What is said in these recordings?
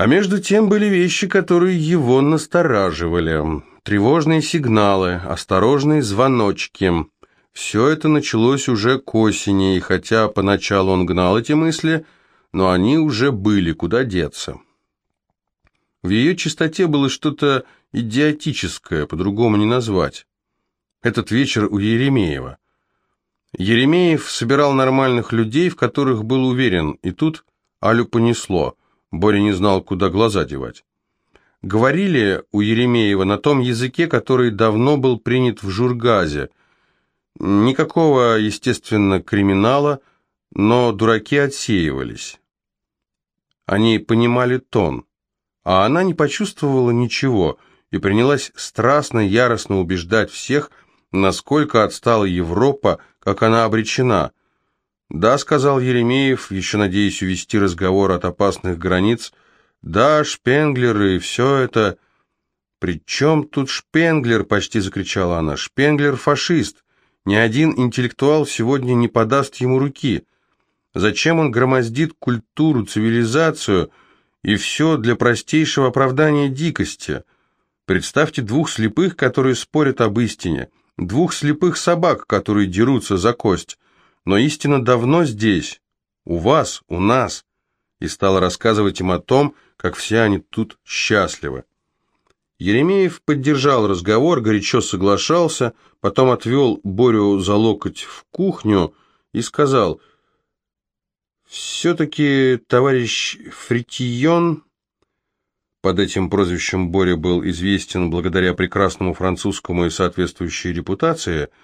А между тем были вещи, которые его настораживали. Тревожные сигналы, осторожные звоночки. Все это началось уже к осени, и хотя поначалу он гнал эти мысли, но они уже были, куда деться. В ее чистоте было что-то идиотическое, по-другому не назвать. Этот вечер у Еремеева. Еремеев собирал нормальных людей, в которых был уверен, и тут Алю понесло. Боря не знал, куда глаза девать. Говорили у Еремеева на том языке, который давно был принят в Жургазе. Никакого, естественно, криминала, но дураки отсеивались. Они понимали тон, а она не почувствовала ничего и принялась страстно, яростно убеждать всех, насколько отстала Европа, как она обречена – «Да», — сказал Еремеев, еще надеясь увести разговор от опасных границ. «Да, Шпенглеры и все это...» «При чем тут Шпенглер?» — почти закричала она. «Шпенглер — фашист. Ни один интеллектуал сегодня не подаст ему руки. Зачем он громоздит культуру, цивилизацию и все для простейшего оправдания дикости? Представьте двух слепых, которые спорят об истине, двух слепых собак, которые дерутся за кость» но истина давно здесь, у вас, у нас, и стала рассказывать им о том, как все они тут счастливы. Еремеев поддержал разговор, горячо соглашался, потом отвел Борю за локоть в кухню и сказал, «Все-таки товарищ Фритион...» Под этим прозвищем Боря был известен благодаря прекрасному французскому и соответствующей репутации –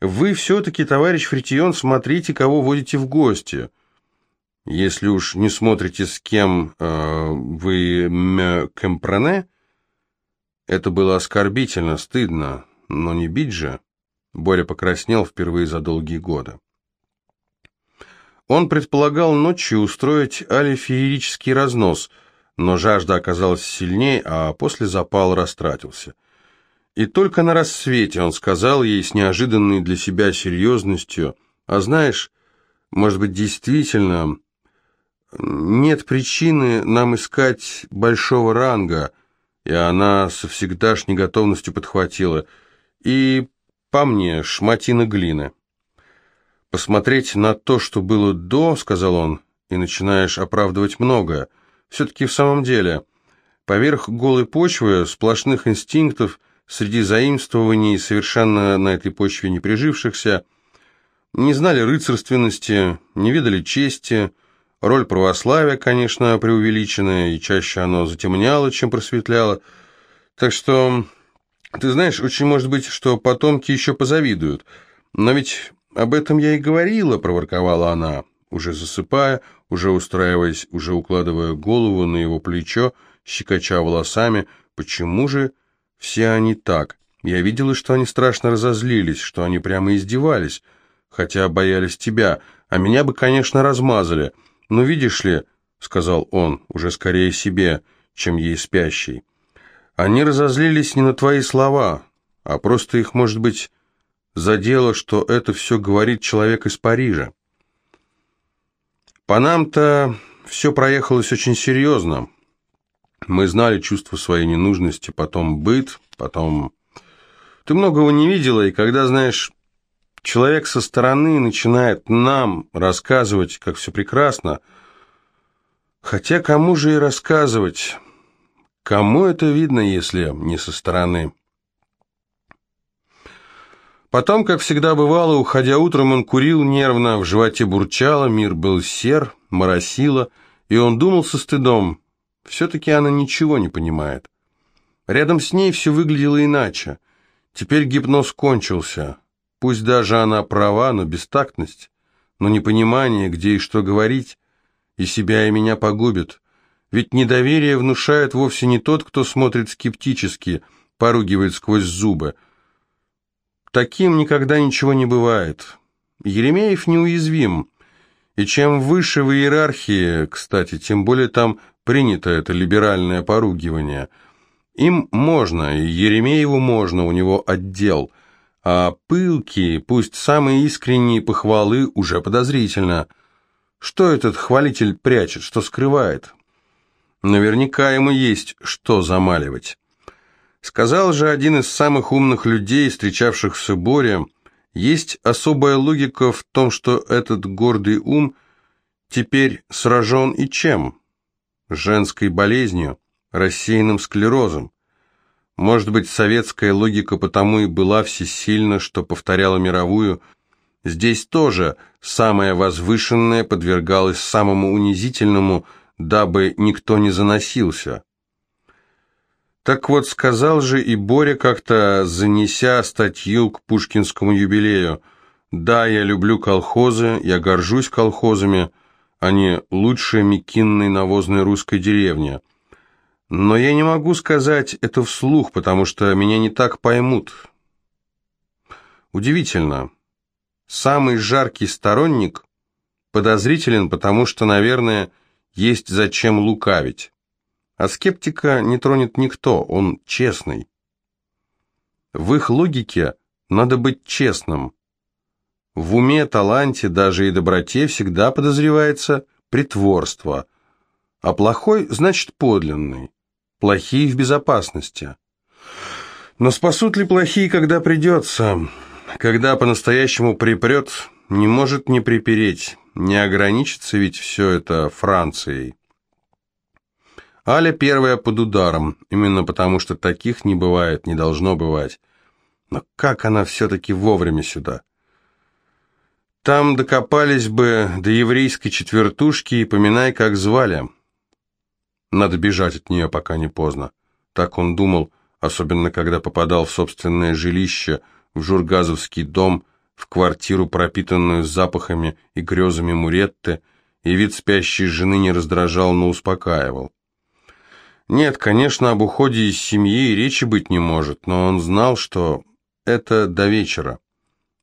вы все-таки, товарищ Фритион, смотрите, кого водите в гости. Если уж не смотрите, с кем э, вы ме компрене, это было оскорбительно, стыдно, но не бить же. Боря покраснел впервые за долгие годы. Он предполагал ночью устроить Але феерический разнос, но жажда оказалась сильнее, а после запал растратился – и только на рассвете он сказал ей с неожиданной для себя серьезностью, «А знаешь, может быть, действительно, нет причины нам искать большого ранга», и она со всегдашней готовностью подхватила, «и по мне шматина глины». «Посмотреть на то, что было до», — сказал он, — «и начинаешь оправдывать многое. Все-таки в самом деле, поверх голой почвы, сплошных инстинктов — среди заимствований, совершенно на этой почве не прижившихся, не знали рыцарственности, не видали чести, роль православия, конечно, преувеличенная, и чаще оно затемняло, чем просветляло. Так что, ты знаешь, очень может быть, что потомки еще позавидуют. Но ведь об этом я и говорила, проворковала она, уже засыпая, уже устраиваясь, уже укладывая голову на его плечо, щекоча волосами. Почему же все они так. Я видела, что они страшно разозлились, что они прямо издевались, хотя боялись тебя, а меня бы, конечно, размазали. Но видишь ли, — сказал он, уже скорее себе, чем ей спящей, — они разозлились не на твои слова, а просто их, может быть, задело, что это все говорит человек из Парижа. По нам-то все проехалось очень серьезно. Мы знали чувство своей ненужности, потом быт, потом... Ты многого не видела, и когда, знаешь, человек со стороны начинает нам рассказывать, как все прекрасно, хотя кому же и рассказывать? Кому это видно, если не со стороны? Потом, как всегда бывало, уходя утром, он курил нервно, в животе бурчало, мир был сер, моросило, и он думал со стыдом, все-таки она ничего не понимает. Рядом с ней все выглядело иначе. Теперь гипноз кончился. Пусть даже она права, но бестактность, но непонимание, где и что говорить, и себя, и меня погубит. Ведь недоверие внушает вовсе не тот, кто смотрит скептически, поругивает сквозь зубы. Таким никогда ничего не бывает. Еремеев неуязвим. И чем выше в иерархии, кстати, тем более там принято это либеральное поругивание. Им можно, Еремееву можно, у него отдел. А пылки, пусть самые искренние похвалы, уже подозрительно. Что этот хвалитель прячет, что скрывает? Наверняка ему есть что замаливать. Сказал же один из самых умных людей, встречавшихся Боре, есть особая логика в том, что этот гордый ум теперь сражен и чем? Женской болезнью, рассеянным склерозом. Может быть, советская логика потому и была всесильна, что повторяла мировую. Здесь тоже самое возвышенное подвергалось самому унизительному, дабы никто не заносился. Так вот, сказал же и Боря как-то, занеся статью к Пушкинскому юбилею, «Да, я люблю колхозы, я горжусь колхозами, они лучшие мекинной навозной русской деревни. Но я не могу сказать это вслух, потому что меня не так поймут». Удивительно. Самый жаркий сторонник подозрителен, потому что, наверное, есть зачем лукавить. А скептика не тронет никто, он честный. В их логике надо быть честным. В уме, таланте, даже и доброте всегда подозревается притворство, а плохой значит подлинный, плохие в безопасности. Но спасут ли плохие, когда придется? Когда по-настоящему припрет, не может не припереть, не ограничится ведь все это Францией. Аля первая под ударом, именно потому что таких не бывает, не должно бывать. Но как она все-таки вовремя сюда? Там докопались бы до еврейской четвертушки и поминай, как звали. Надо бежать от нее, пока не поздно. Так он думал, особенно когда попадал в собственное жилище, в жургазовский дом, в квартиру, пропитанную запахами и грезами Муретты, и вид спящей жены не раздражал, но успокаивал. Нет, конечно, об уходе из семьи и речи быть не может, но он знал, что это до вечера.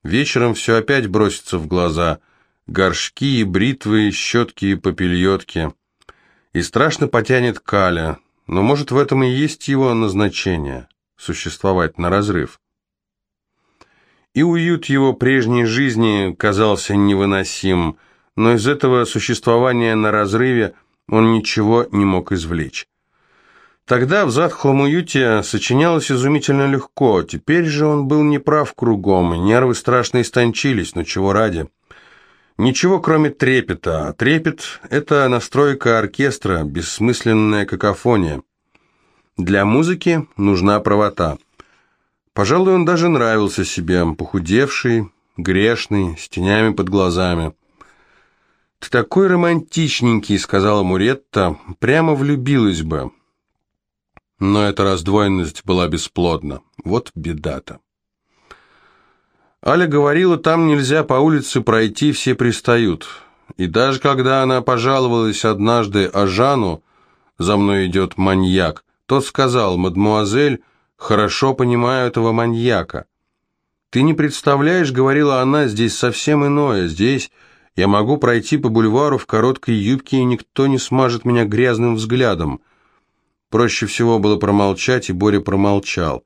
Вечером все опять бросится в глаза. Горшки и бритвы, щетки и попельотки. И страшно потянет Каля, но может в этом и есть его назначение – существовать на разрыв. И уют его прежней жизни казался невыносим, но из этого существования на разрыве он ничего не мог извлечь. Тогда в затхлом уюте сочинялось изумительно легко, теперь же он был неправ кругом, нервы страшно истончились, но чего ради. Ничего, кроме трепета, а трепет – это настройка оркестра, бессмысленная какофония. Для музыки нужна правота. Пожалуй, он даже нравился себе, похудевший, грешный, с тенями под глазами. «Ты такой романтичненький», — сказала Муретта, — «прямо влюбилась бы». Но эта раздвоенность была бесплодна. Вот беда-то. Аля говорила, там нельзя по улице пройти, все пристают. И даже когда она пожаловалась однажды Ажану, «За мной идет маньяк», тот сказал, «Мадмуазель, хорошо понимаю этого маньяка». «Ты не представляешь, — говорила она, — здесь совсем иное. Здесь я могу пройти по бульвару в короткой юбке, и никто не смажет меня грязным взглядом». Проще всего было промолчать, и Боря промолчал.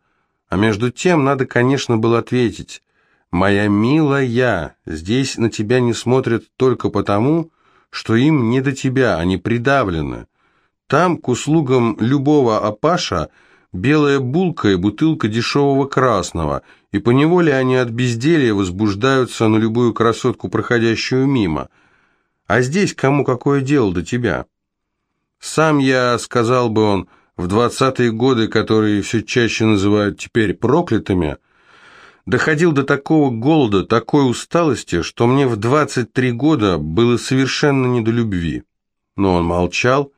А между тем надо, конечно, было ответить. «Моя милая, здесь на тебя не смотрят только потому, что им не до тебя, они придавлены. Там, к услугам любого апаша, белая булка и бутылка дешевого красного, и поневоле они от безделья возбуждаются на любую красотку, проходящую мимо. А здесь кому какое дело до тебя?» Сам я, сказал бы он, в двадцатые годы, которые все чаще называют теперь проклятыми, доходил до такого голода, такой усталости, что мне в 23 года было совершенно не до любви. Но он молчал,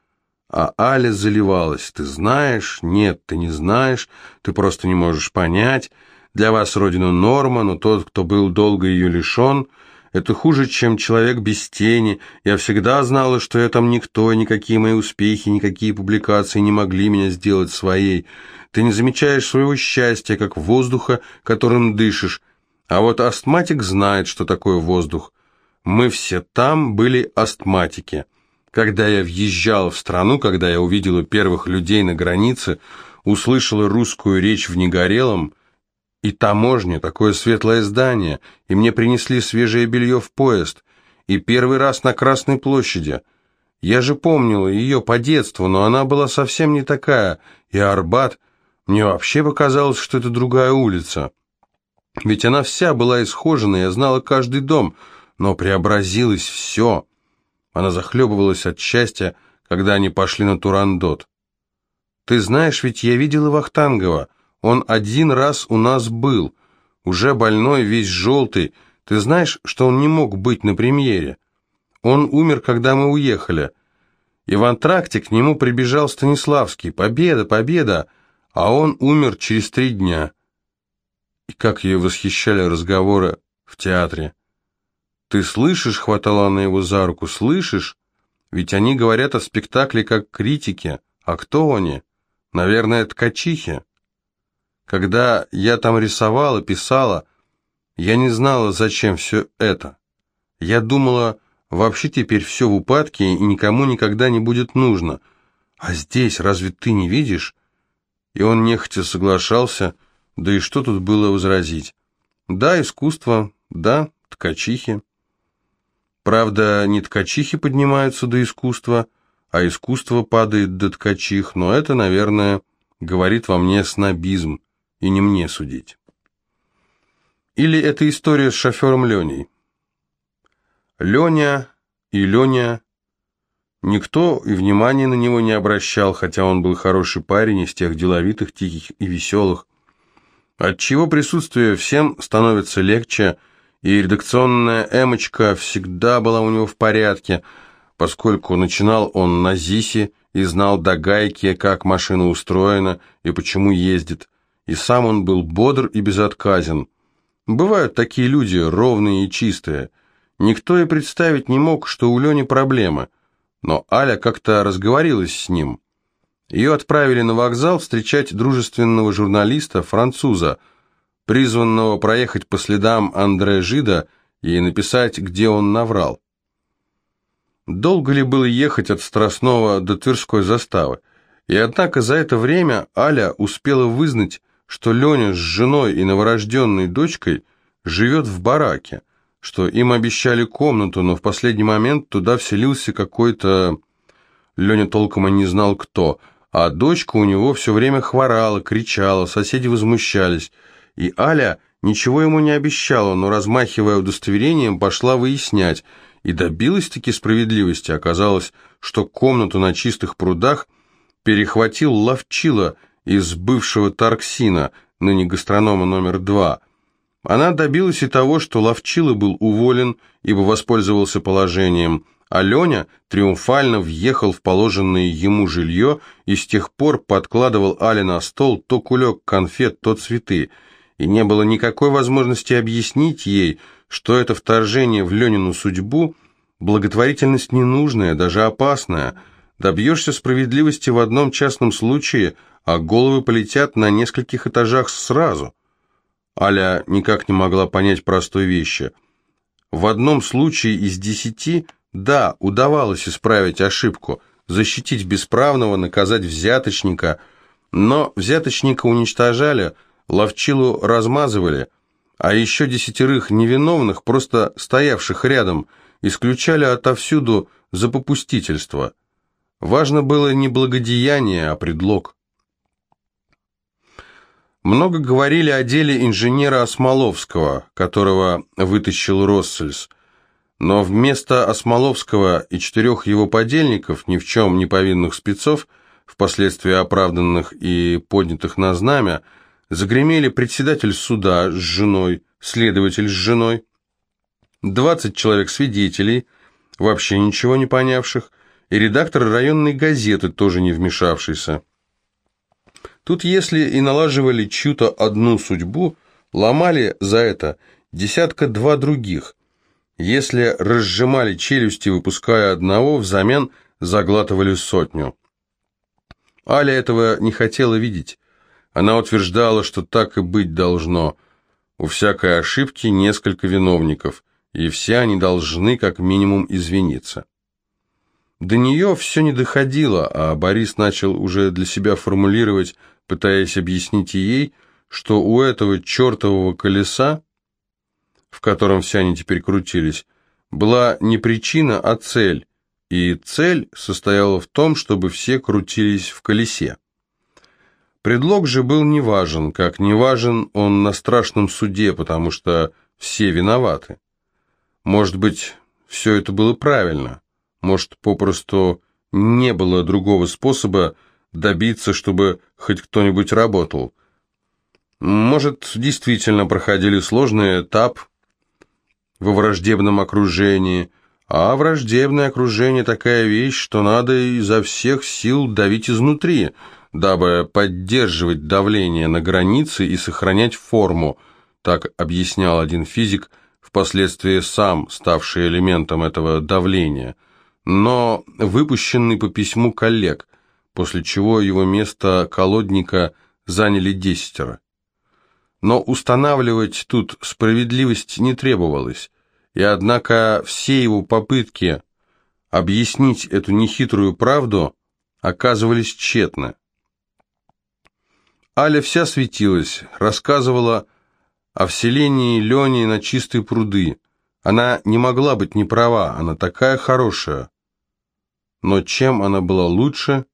а Аля заливалась. «Ты знаешь? Нет, ты не знаешь, ты просто не можешь понять. Для вас родина норма, но тот, кто был долго ее лишен, это хуже, чем человек без тени. Я всегда знала, что я там никто, никакие мои успехи, никакие публикации не могли меня сделать своей. Ты не замечаешь своего счастья, как воздуха, которым дышишь. А вот астматик знает, что такое воздух. Мы все там были астматики. Когда я въезжала в страну, когда я увидела первых людей на границе, услышала русскую речь в Негорелом, и таможня, такое светлое здание, и мне принесли свежее белье в поезд, и первый раз на Красной площади. Я же помнила ее по детству, но она была совсем не такая. И Арбат... Мне вообще показалось, что это другая улица. Ведь она вся была исхожена, я знала каждый дом, но преобразилось все. Она захлебывалась от счастья, когда они пошли на Турандот. «Ты знаешь, ведь я видела Вахтангова. Он один раз у нас был. Уже больной, весь желтый. Ты знаешь, что он не мог быть на премьере? Он умер, когда мы уехали. И в антракте к нему прибежал Станиславский. Победа, победа! А он умер через три дня». И как ее восхищали разговоры в театре. «Ты слышишь?» — хватала она его за руку. «Слышишь? Ведь они говорят о спектакле как критики. А кто они? Наверное, ткачихи. Когда я там рисовала, писала, я не знала, зачем все это. Я думала, вообще теперь все в упадке и никому никогда не будет нужно. А здесь разве ты не видишь?» И он нехотя соглашался, да и что тут было возразить? Да, искусство, да, ткачихи. Правда, не ткачихи поднимаются до искусства, а искусство падает до ткачих, но это, наверное, говорит во мне снобизм, и не мне судить. Или это история с шофером Леней. Леня и Леня... Никто и внимания на него не обращал, хотя он был хороший парень из тех деловитых, тихих и веселых. Отчего присутствие всем становится легче, и редакционная эмочка всегда была у него в порядке, поскольку начинал он на ЗИСе и знал до гайки, как машина устроена и почему ездит, и сам он был бодр и безотказен. Бывают такие люди, ровные и чистые. Никто и представить не мог, что у Лени проблемы, но Аля как-то разговорилась с ним. Ее отправили на вокзал встречать дружественного журналиста, француза – призванного проехать по следам Андре Жида и написать, где он наврал. Долго ли было ехать от Страстного до Тверской заставы? И однако за это время Аля успела вызнать, что Леня с женой и новорожденной дочкой живет в бараке, что им обещали комнату, но в последний момент туда вселился какой-то... Леня толком и не знал кто, а дочка у него все время хворала, кричала, соседи возмущались – и Аля ничего ему не обещала, но, размахивая удостоверением, пошла выяснять, и добилась-таки справедливости. Оказалось, что комнату на чистых прудах перехватил Ловчила из бывшего Тарксина, ныне гастронома номер два. Она добилась и того, что Ловчила был уволен, ибо воспользовался положением, а Леня триумфально въехал в положенное ему жилье и с тех пор подкладывал Але на стол то кулек конфет, то цветы – и не было никакой возможности объяснить ей, что это вторжение в Ленину судьбу – благотворительность ненужная, даже опасная. Добьешься справедливости в одном частном случае, а головы полетят на нескольких этажах сразу. Аля никак не могла понять простой вещи. В одном случае из десяти, да, удавалось исправить ошибку, защитить бесправного, наказать взяточника, но взяточника уничтожали – Ловчилу размазывали, а еще десятерых невиновных, просто стоявших рядом, исключали отовсюду за попустительство. Важно было не благодеяние, а предлог. Много говорили о деле инженера Осмоловского, которого вытащил Россельс, но вместо Осмоловского и четырех его подельников, ни в чем не повинных спецов, впоследствии оправданных и поднятых на знамя, Загремели председатель суда с женой, следователь с женой, 20 человек свидетелей, вообще ничего не понявших, и редактор районной газеты, тоже не вмешавшийся. Тут если и налаживали чью-то одну судьбу, ломали за это десятка-два других. Если разжимали челюсти, выпуская одного, взамен заглатывали сотню. Аля этого не хотела видеть. Она утверждала, что так и быть должно. У всякой ошибки несколько виновников, и все они должны как минимум извиниться. До нее все не доходило, а Борис начал уже для себя формулировать, пытаясь объяснить ей, что у этого чертового колеса, в котором все они теперь крутились, была не причина, а цель, и цель состояла в том, чтобы все крутились в колесе. Предлог же был неважен, как неважен он на страшном суде, потому что все виноваты. Может быть, все это было правильно, может, попросту не было другого способа добиться, чтобы хоть кто-нибудь работал. Может, действительно проходили сложный этап во враждебном окружении, а враждебное окружение такая вещь, что надо изо всех сил давить изнутри, дабы поддерживать давление на границе и сохранять форму, так объяснял один физик, впоследствии сам ставший элементом этого давления, но выпущенный по письму коллег, после чего его место колодника заняли десятеро. Но устанавливать тут справедливость не требовалось, и однако все его попытки объяснить эту нехитрую правду оказывались тщетны. Аля вся светилась, рассказывала о вселении Лени на чистые пруды. Она не могла быть не права, она такая хорошая. Но чем она была лучше,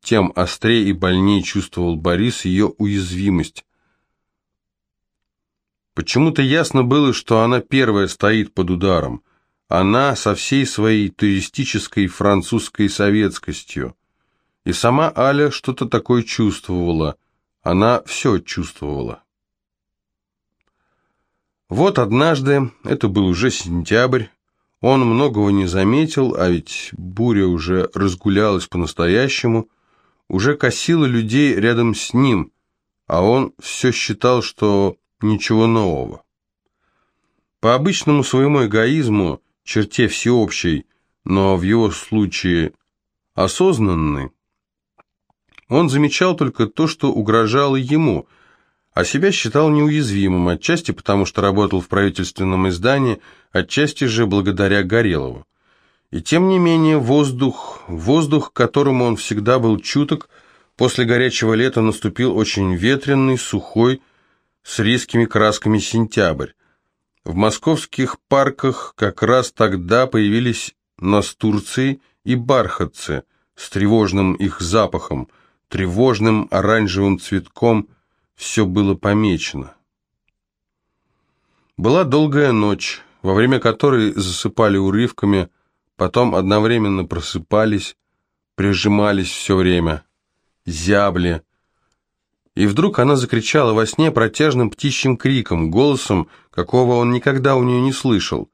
тем острее и больнее чувствовал Борис ее уязвимость. Почему-то ясно было, что она первая стоит под ударом. Она со всей своей туристической французской советскостью. И сама Аля что-то такое чувствовала. Она все чувствовала. Вот однажды, это был уже сентябрь, он многого не заметил, а ведь буря уже разгулялась по-настоящему, уже косила людей рядом с ним, а он все считал, что ничего нового. По обычному своему эгоизму, черте всеобщей, но в его случае осознанный, он замечал только то, что угрожало ему, а себя считал неуязвимым, отчасти потому, что работал в правительственном издании, отчасти же благодаря Горелову. И тем не менее воздух, воздух, к которому он всегда был чуток, после горячего лета наступил очень ветреный, сухой, с резкими красками сентябрь. В московских парках как раз тогда появились настурции и бархатцы с тревожным их запахом, тревожным оранжевым цветком все было помечено. Была долгая ночь, во время которой засыпали урывками, потом одновременно просыпались, прижимались все время, зябли, и вдруг она закричала во сне протяжным птичьим криком, голосом, какого он никогда у нее не слышал.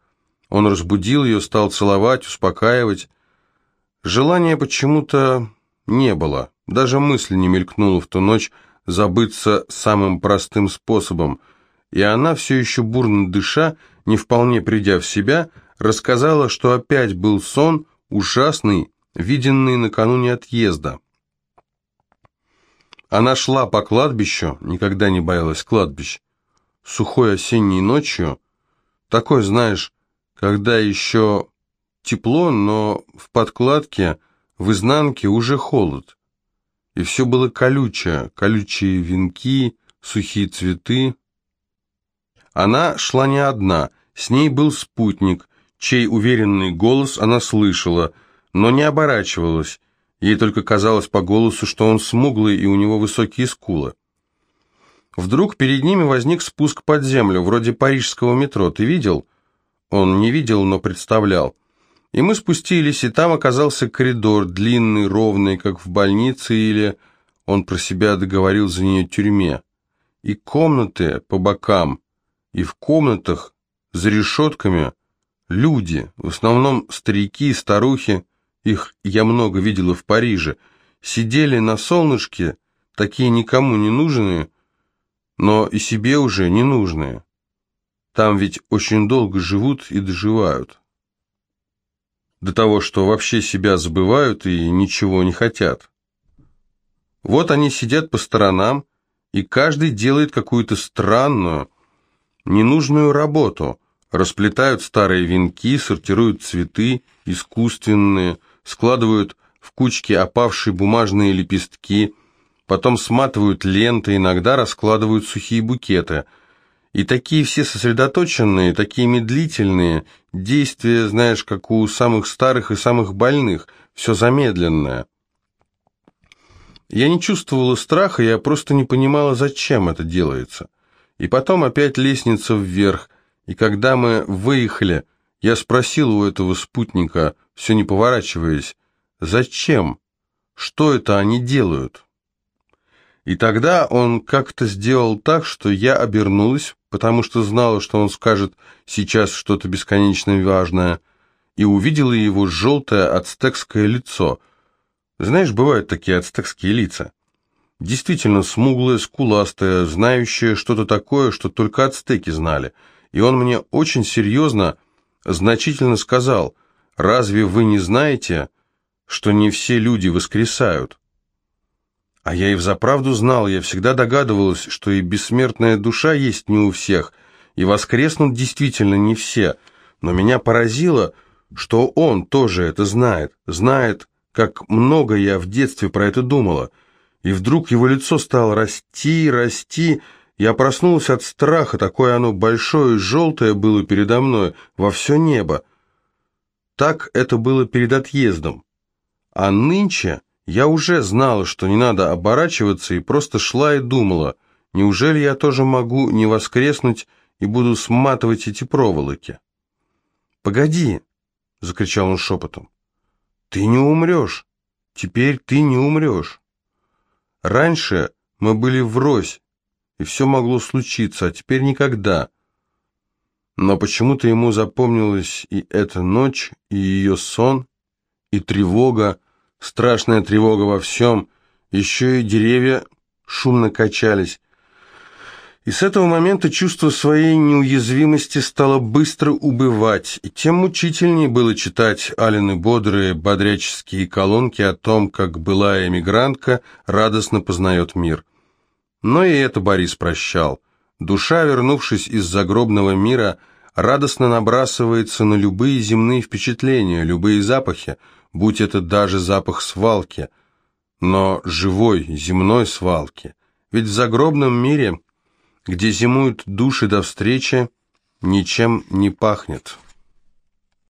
Он разбудил ее, стал целовать, успокаивать. Желания почему-то не было, даже мысль не мелькнула в ту ночь забыться самым простым способом, и она, все еще бурно дыша, не вполне придя в себя, рассказала, что опять был сон, ужасный, виденный накануне отъезда. Она шла по кладбищу, никогда не боялась кладбищ, сухой осенней ночью, такой, знаешь, когда еще тепло, но в подкладке, в изнанке уже холод. И все было колючее, колючие венки, сухие цветы. Она шла не одна, с ней был спутник, чей уверенный голос она слышала, но не оборачивалась, Ей только казалось по голосу, что он смуглый и у него высокие скулы. Вдруг перед ними возник спуск под землю, вроде парижского метро. Ты видел? Он не видел, но представлял. И мы спустились, и там оказался коридор, длинный, ровный, как в больнице или, он про себя договорил за нее, тюрьме. И комнаты по бокам, и в комнатах за решетками люди, в основном старики и старухи, их я много видела в Париже, сидели на солнышке, такие никому не нужные, но и себе уже не нужные. Там ведь очень долго живут и доживают. До того, что вообще себя забывают и ничего не хотят. Вот они сидят по сторонам, и каждый делает какую-то странную, ненужную работу, расплетают старые венки, сортируют цветы, искусственные, складывают в кучки опавшие бумажные лепестки, потом сматывают ленты, иногда раскладывают сухие букеты. И такие все сосредоточенные, такие медлительные, действия, знаешь, как у самых старых и самых больных, все замедленное. Я не чувствовала страха, я просто не понимала, зачем это делается. И потом опять лестница вверх, и когда мы выехали, я спросил у этого спутника, все не поворачиваясь, зачем? Что это они делают? И тогда он как-то сделал так, что я обернулась, потому что знала, что он скажет сейчас что-то бесконечно важное, и увидела его желтое ацтекское лицо – знаешь, бывают такие ацтекские лица. Действительно смуглое, скуластое, знающее что-то такое, что только ацтеки знали. И он мне очень серьезно, значительно сказал, «Разве вы не знаете, что не все люди воскресают?» А я и взаправду знал, я всегда догадывалась, что и бессмертная душа есть не у всех, и воскреснут действительно не все, но меня поразило, что он тоже это знает, знает, как много я в детстве про это думала. И вдруг его лицо стало расти, расти. Я проснулась от страха, такое оно большое и желтое было передо мной, во все небо. Так это было перед отъездом. А нынче я уже знала, что не надо оборачиваться, и просто шла и думала, неужели я тоже могу не воскреснуть и буду сматывать эти проволоки? «Погоди!» — закричал он шепотом. Ты не умрешь. Теперь ты не умрешь. Раньше мы были врозь, и все могло случиться, а теперь никогда. Но почему-то ему запомнилась и эта ночь, и ее сон, и тревога, страшная тревога во всем, еще и деревья шумно качались, и с этого момента чувство своей неуязвимости стало быстро убывать, и тем мучительнее было читать Алины бодрые, бодряческие колонки о том, как былая эмигрантка радостно познает мир. Но и это Борис прощал. Душа, вернувшись из загробного мира, радостно набрасывается на любые земные впечатления, любые запахи, будь это даже запах свалки, но живой, земной свалки. Ведь в загробном мире где зимуют души до встречи, ничем не пахнет».